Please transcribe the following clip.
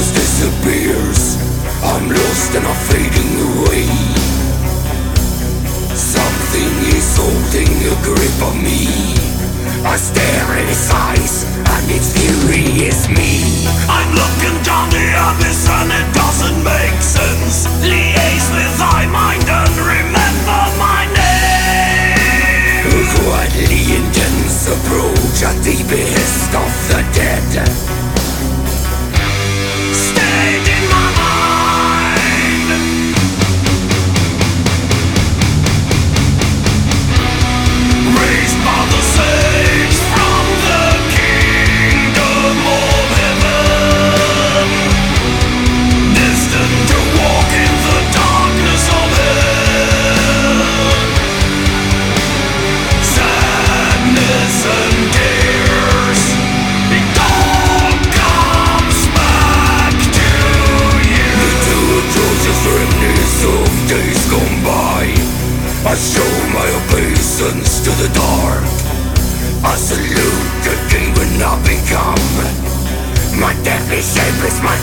almost disappears. I'm lost and I'm fading away Something is holding a grip on me. I stare at its eyes and its fury is me. I'm looking down the abyss and it doesn't make sense. Liaise with thy mind and remember my name. A quietly intense approach at the behest of the dead. Obeisance to the dark I salute the king when I become My deadly shape is my